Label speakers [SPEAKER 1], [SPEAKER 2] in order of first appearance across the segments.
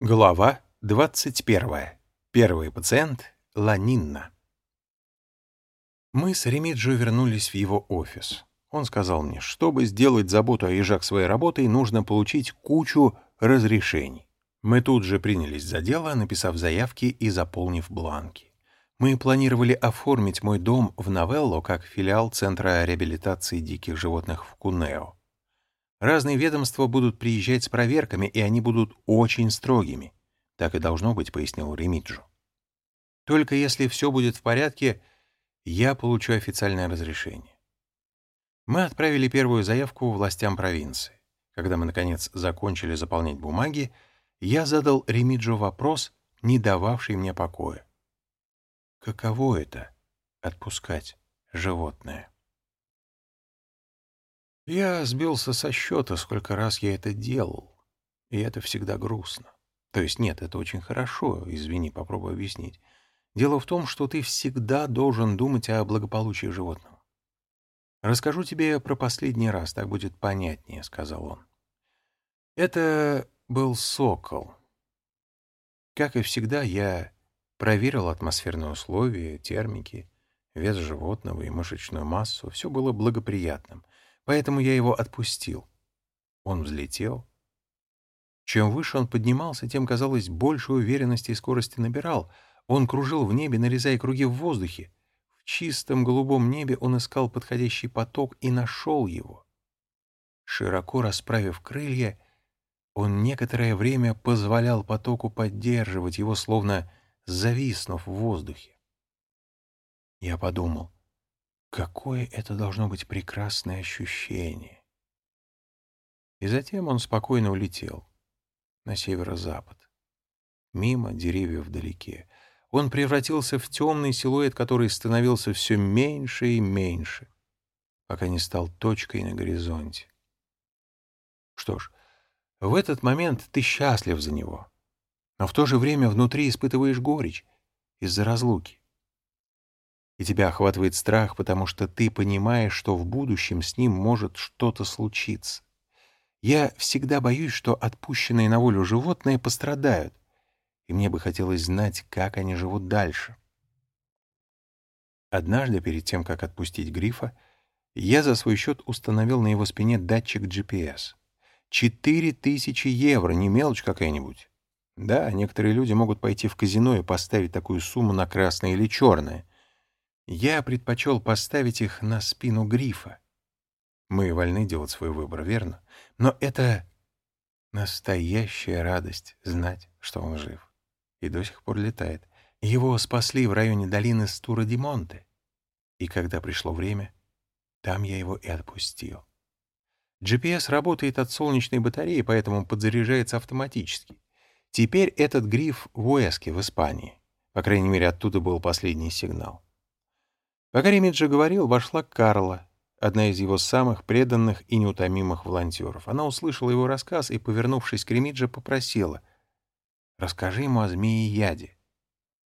[SPEAKER 1] Глава 21. Первый пациент — Ланинна. Мы с Ремиджо вернулись в его офис. Он сказал мне, чтобы сделать заботу о ежах своей работой, нужно получить кучу разрешений. Мы тут же принялись за дело, написав заявки и заполнив бланки. Мы планировали оформить мой дом в Новелло как филиал Центра реабилитации диких животных в Кунео. Разные ведомства будут приезжать с проверками, и они будут очень строгими. Так и должно быть, пояснил Ремиджо. Только если все будет в порядке, я получу официальное разрешение. Мы отправили первую заявку властям провинции. Когда мы, наконец, закончили заполнять бумаги, я задал Ремиджо вопрос, не дававший мне покоя. Каково это — отпускать животное? Я сбился со счета, сколько раз я это делал. И это всегда грустно. То есть нет, это очень хорошо, извини, попробую объяснить. Дело в том, что ты всегда должен думать о благополучии животного. «Расскажу тебе про последний раз, так будет понятнее», — сказал он. Это был сокол. Как и всегда, я проверил атмосферные условия, термики, вес животного и мышечную массу. Все было благоприятным. Поэтому я его отпустил. Он взлетел. Чем выше он поднимался, тем, казалось, больше уверенности и скорости набирал. Он кружил в небе, нарезая круги в воздухе. В чистом голубом небе он искал подходящий поток и нашел его. Широко расправив крылья, он некоторое время позволял потоку поддерживать его, словно зависнув в воздухе. Я подумал, Какое это должно быть прекрасное ощущение! И затем он спокойно улетел на северо-запад. Мимо деревьев вдалеке. Он превратился в темный силуэт, который становился все меньше и меньше, пока не стал точкой на горизонте. Что ж, в этот момент ты счастлив за него, но в то же время внутри испытываешь горечь из-за разлуки и тебя охватывает страх, потому что ты понимаешь, что в будущем с ним может что-то случиться. Я всегда боюсь, что отпущенные на волю животные пострадают, и мне бы хотелось знать, как они живут дальше. Однажды, перед тем, как отпустить грифа, я за свой счет установил на его спине датчик GPS. Четыре тысячи евро, не мелочь какая-нибудь. Да, некоторые люди могут пойти в казино и поставить такую сумму на красное или черное. Я предпочел поставить их на спину грифа. Мы вольны делать свой выбор, верно? Но это настоящая радость знать, что он жив. И до сих пор летает. Его спасли в районе долины Стура-Димонте. И когда пришло время, там я его и отпустил. GPS работает от солнечной батареи, поэтому подзаряжается автоматически. Теперь этот гриф в Уэске, в Испании. По крайней мере, оттуда был последний сигнал. Пока Ремиджи говорил, вошла Карла, одна из его самых преданных и неутомимых волонтеров. Она услышала его рассказ и, повернувшись к Ремиджи, попросила «Расскажи ему о змеи-яде».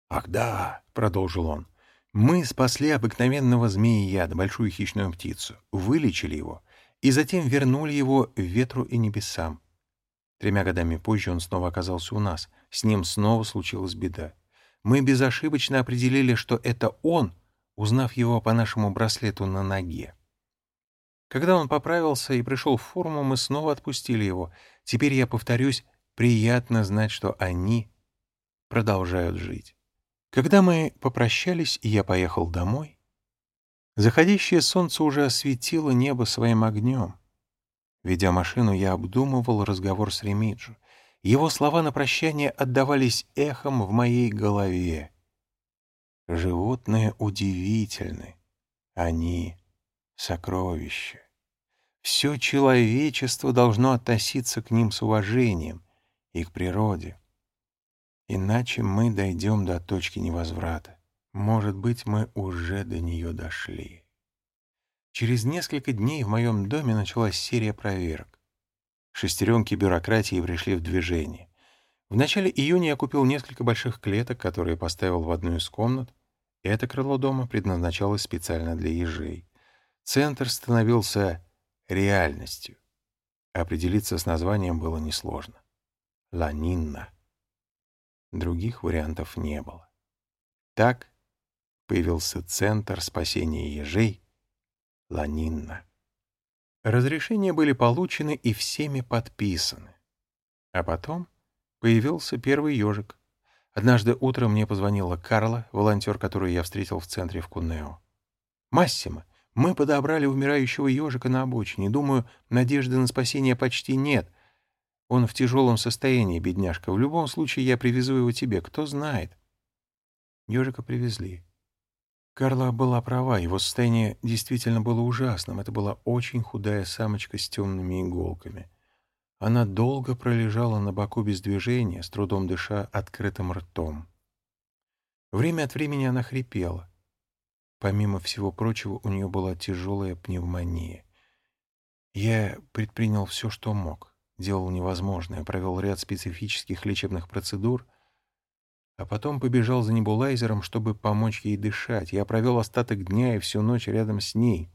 [SPEAKER 1] «Ах да», — продолжил он, — «мы спасли обыкновенного змеи-яда, большую хищную птицу, вылечили его и затем вернули его ветру и небесам. Тремя годами позже он снова оказался у нас. С ним снова случилась беда. Мы безошибочно определили, что это он — узнав его по нашему браслету на ноге. Когда он поправился и пришел в форму, мы снова отпустили его. Теперь, я повторюсь, приятно знать, что они продолжают жить. Когда мы попрощались, и я поехал домой, заходящее солнце уже осветило небо своим огнем. Ведя машину, я обдумывал разговор с Ремиджо. Его слова на прощание отдавались эхом в моей голове. Животные удивительны. Они — сокровища. Все человечество должно относиться к ним с уважением и к природе. Иначе мы дойдем до точки невозврата. Может быть, мы уже до нее дошли. Через несколько дней в моем доме началась серия проверок. Шестеренки бюрократии пришли в движение. В начале июня я купил несколько больших клеток, которые поставил в одну из комнат. Это крыло дома предназначалось специально для ежей. Центр становился реальностью. Определиться с названием было несложно. Ланинна. Других вариантов не было. Так появился Центр спасения ежей Ланинна. Разрешения были получены и всеми подписаны. А потом появился первый ежик. Однажды утром мне позвонила Карла, волонтер, которую я встретил в центре в Кунео. «Массимо, мы подобрали умирающего ежика на обочине. Думаю, надежды на спасение почти нет. Он в тяжелом состоянии, бедняжка. В любом случае я привезу его тебе. Кто знает?» Ежика привезли. Карла была права, его состояние действительно было ужасным. Это была очень худая самочка с темными иголками. Она долго пролежала на боку без движения, с трудом дыша открытым ртом. Время от времени она хрипела. Помимо всего прочего, у нее была тяжелая пневмония. Я предпринял все, что мог, делал невозможное, провел ряд специфических лечебных процедур — а потом побежал за небулайзером, чтобы помочь ей дышать. Я провел остаток дня и всю ночь рядом с ней.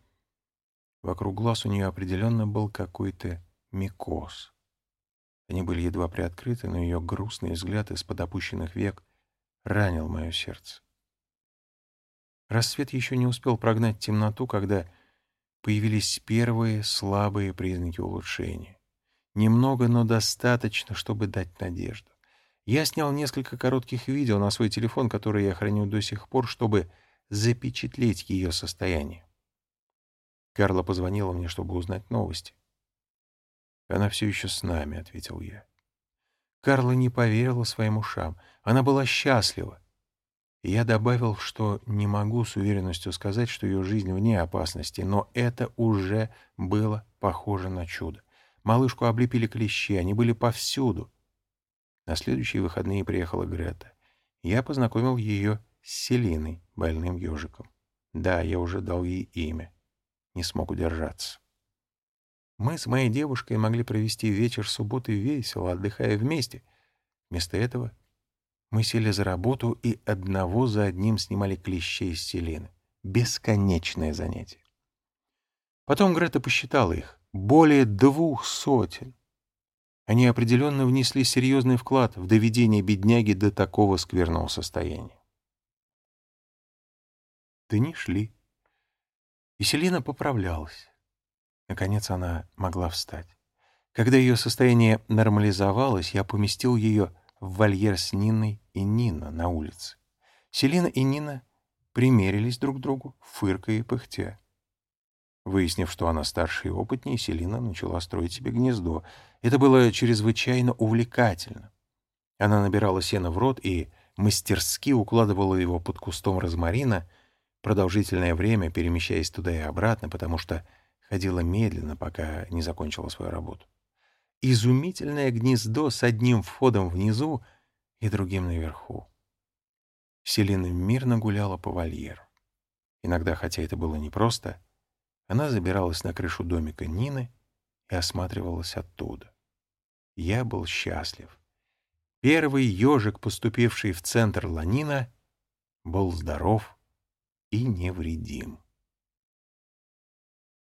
[SPEAKER 1] Вокруг глаз у нее определенно был какой-то микоз. Они были едва приоткрыты, но ее грустный взгляд из-под опущенных век ранил мое сердце. Рассвет еще не успел прогнать темноту, когда появились первые слабые признаки улучшения. Немного, но достаточно, чтобы дать надежду. Я снял несколько коротких видео на свой телефон, которые я храню до сих пор, чтобы запечатлеть ее состояние. Карла позвонила мне, чтобы узнать новости. «Она все еще с нами», — ответил я. Карла не поверила своим ушам. Она была счастлива. И я добавил, что не могу с уверенностью сказать, что ее жизнь вне опасности, но это уже было похоже на чудо. Малышку облепили клещи, они были повсюду. На следующие выходные приехала Грета. Я познакомил ее с Селиной, больным ежиком. Да, я уже дал ей имя. Не смог удержаться. Мы с моей девушкой могли провести вечер субботы весело, отдыхая вместе. Вместо этого мы сели за работу и одного за одним снимали клещей с Селины. Бесконечное занятие. Потом Грета посчитала их. Более двух сотен. Они определенно внесли серьезный вклад в доведение бедняги до такого скверного состояния. Дни шли, и Селина поправлялась. Наконец она могла встать. Когда ее состояние нормализовалось, я поместил ее в вольер с Ниной и Нина на улице. Селина и Нина примерились друг к другу, фыркая и пыхтя. Выяснив, что она старше и опытнее, Селина начала строить себе гнездо. Это было чрезвычайно увлекательно. Она набирала сено в рот и мастерски укладывала его под кустом розмарина, продолжительное время перемещаясь туда и обратно, потому что ходила медленно, пока не закончила свою работу. Изумительное гнездо с одним входом внизу и другим наверху. Селина мирно гуляла по вольеру. Иногда, хотя это было непросто, она забиралась на крышу домика Нины и осматривалась оттуда. Я был счастлив. Первый ежик, поступивший в центр Ланина, был здоров и невредим.